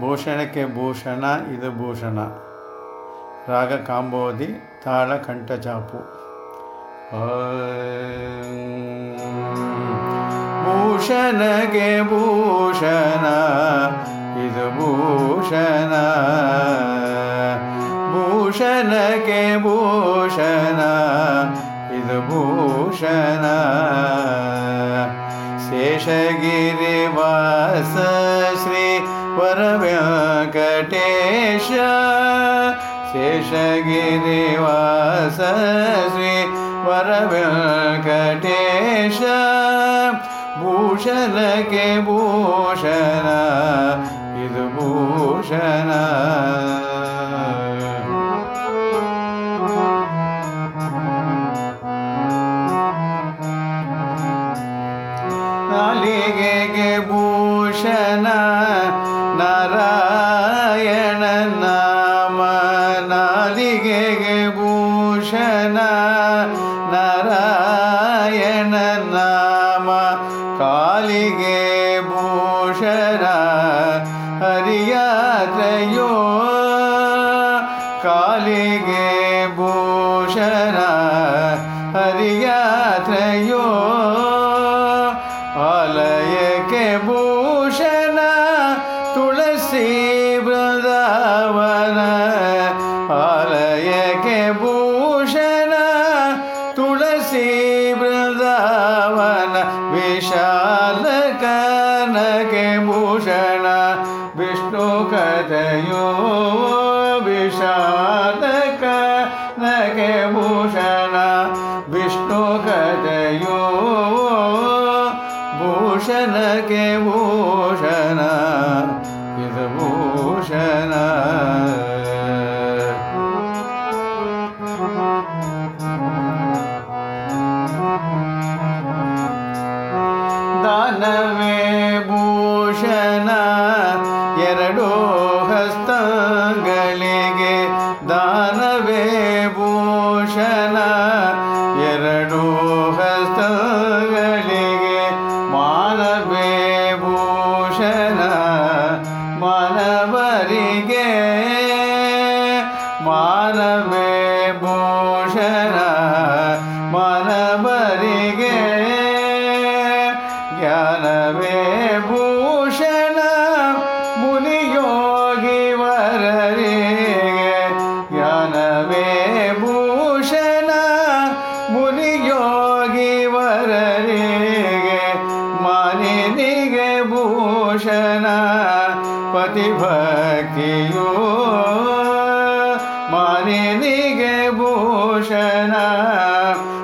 ಭೂಷಣಕ್ಕೆ ಭೂಷಣ, ಇದು ಭೂಷಣ. ರಾಗ ಕಾಂಬೋದಿ, ತಾಳ ಕಂಠಚಾಪು ಭೂಷಣಗೆ ಭೂಷಣ, ಇದು ಭೂಷಣ. ಭೂಷಣಕ್ಕೆ ಭೂಷಣ, ಇದು ಭೂಷಣ. ಶೇಷಗಿರಿ ವಾಸ कटेशेश गिरे परं कटेश भूषणे भूषण विदुभूषण। नलि भूषण ನಾರಾಯಣ ನಾಮ ಕಾಲಿಗೆ ಭೂಷಣ ಹರಿಯಾತ್ರಯೋ ಕಾಲಿಗೆ ಭೂಷಣ ಹರಿಯಾತ್ರಯೋ ಆಲಯಕ್ಕೆ ಭೂಷಣ कथयो यो विशाके भूषण विष्णु कथयो भूषण के भू ಎರಡು ಹಸ್ತಗಳಿಗೆ ದಾನವೇ ಭೂಷಣ. ಎರಡು ಹಸ್ತಗಳಿಗೆ ಮಾನವೇ ಭೂಷಣ. ಮಾನವರಿಗೆ ಮಾನವೇ ಭೂಷಣ. ಮಾನಿನಿಗೆ ಭೂಷಣ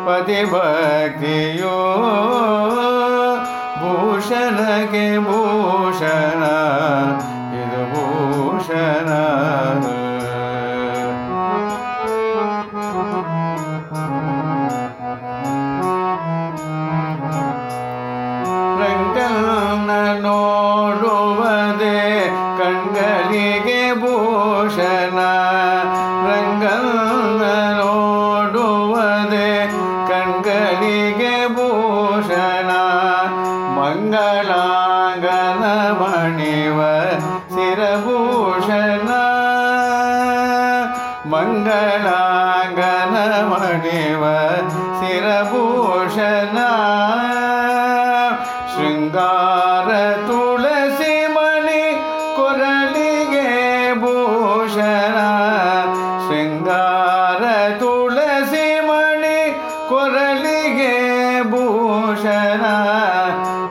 ಪತಿಭಕ್ತಿಯೋ ಭೂಷಣಕ್ಕೆ ಭೂಷಣ ಇದು ಭೂಷಣ ರಂಗನ ನೋಡುವುದೇ ಕಣ್ಗಳಿಗೆ ಭೂಷಣ ಮಣಿವ ಶಿರಭೂಷಣ. ಮಂಗಳಾಂಗನ ಮಣಿವ ಶಿರಭೂಷಣ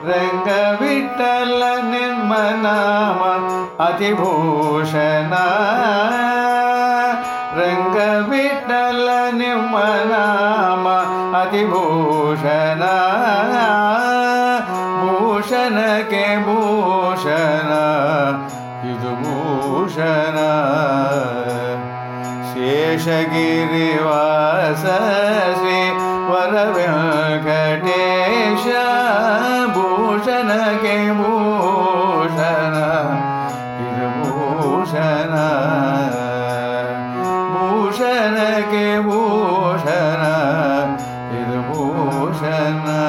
ರಂಗವಿಠಲ ನಿರ್ಮನಾಮ ಅತಿಭೂಷಣ. ರಂಗವಿಠಲ ನಿರ್ಮನಾಮ ಅತಿಭೂಷಣ. ಭೂಷಣಕ್ಕೆ ಭೂಷಣ. ಇದು ಭೂಷಣ. ಶೇಷಗಿರಿವಾಸ ಶ್ರೀ ವರವ್ಯ ಭೂಷಣಕ್ಕೆ ಭೂಷಣ ಇದು ಭೂಷಣ. ಭೂಷಣಕ್ಕೆ ಭೂಷಣ ಇದು ಭೂಷಣ.